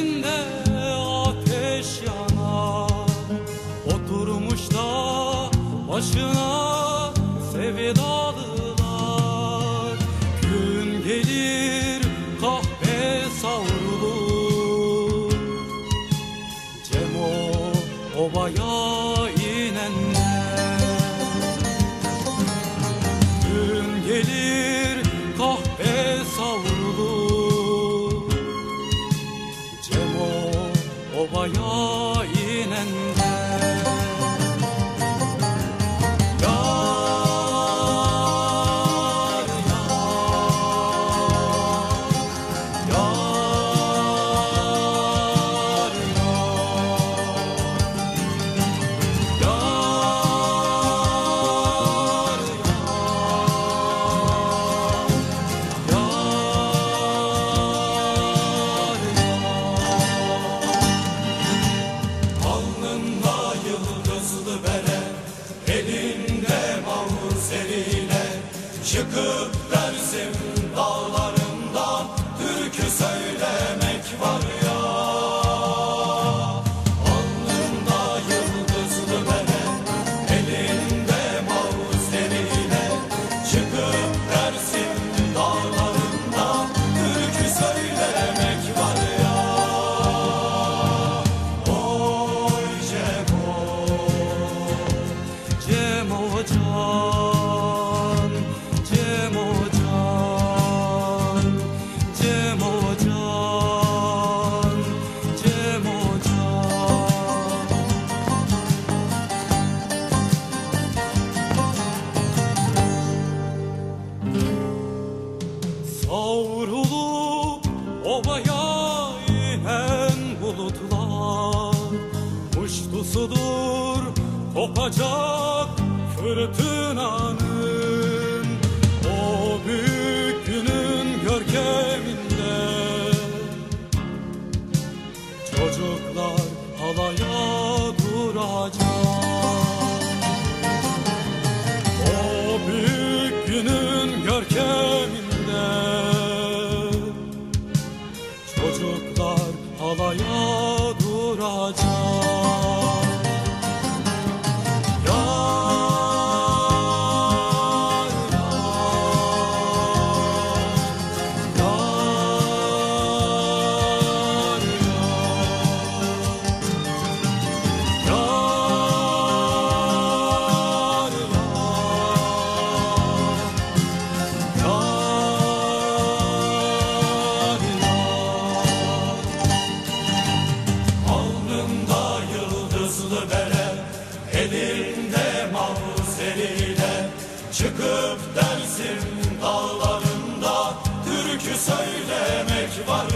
elinde ateş yanar. Oturmuş da başına Mayan. Cemo can Cemo can Savrulup obaya inen bulutlar Muştusudur kopacak fırtınanın O büyük günün görkeminde. Çocuklar alaya duracak. O büyük günün görkeminde. Çocuklar halaya duracak Gökten sevim dağlarında Türkü söylemek var